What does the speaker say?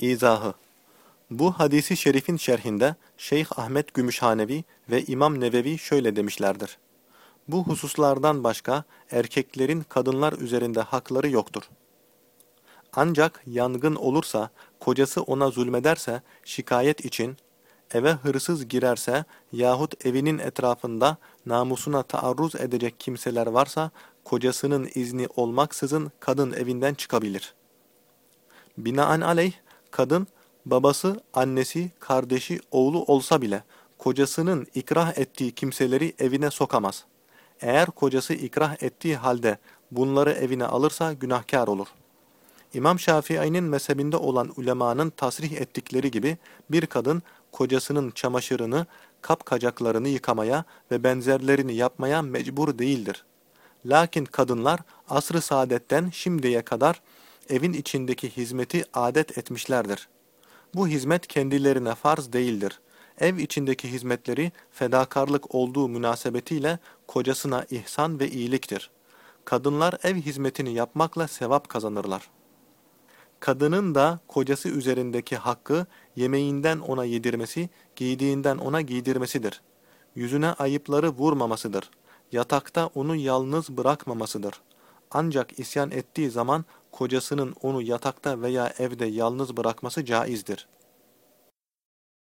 İzahı Bu hadisi şerifin şerhinde Şeyh Ahmet Gümüşhanevi ve İmam Nevevi şöyle demişlerdir. Bu hususlardan başka erkeklerin kadınlar üzerinde hakları yoktur. Ancak yangın olursa, kocası ona zulmederse şikayet için, eve hırsız girerse yahut evinin etrafında namusuna taarruz edecek kimseler varsa, kocasının izni olmaksızın kadın evinden çıkabilir. Binaenaleyh, kadın, babası, annesi, kardeşi, oğlu olsa bile kocasının ikrah ettiği kimseleri evine sokamaz. Eğer kocası ikrah ettiği halde bunları evine alırsa günahkar olur. İmam Şafii'nin mezhebinde olan ulemanın tasrih ettikleri gibi bir kadın kocasının çamaşırını, kapkacaklarını yıkamaya ve benzerlerini yapmaya mecbur değildir. Lakin kadınlar asr-ı saadetten şimdiye kadar evin içindeki hizmeti adet etmişlerdir. Bu hizmet kendilerine farz değildir. Ev içindeki hizmetleri fedakarlık olduğu münasebetiyle kocasına ihsan ve iyiliktir. Kadınlar ev hizmetini yapmakla sevap kazanırlar. Kadının da kocası üzerindeki hakkı yemeğinden ona yedirmesi, giydiğinden ona giydirmesidir. Yüzüne ayıpları vurmamasıdır. Yatakta onu yalnız bırakmamasıdır. Ancak isyan ettiği zaman kocasının onu yatakta veya evde yalnız bırakması caizdir.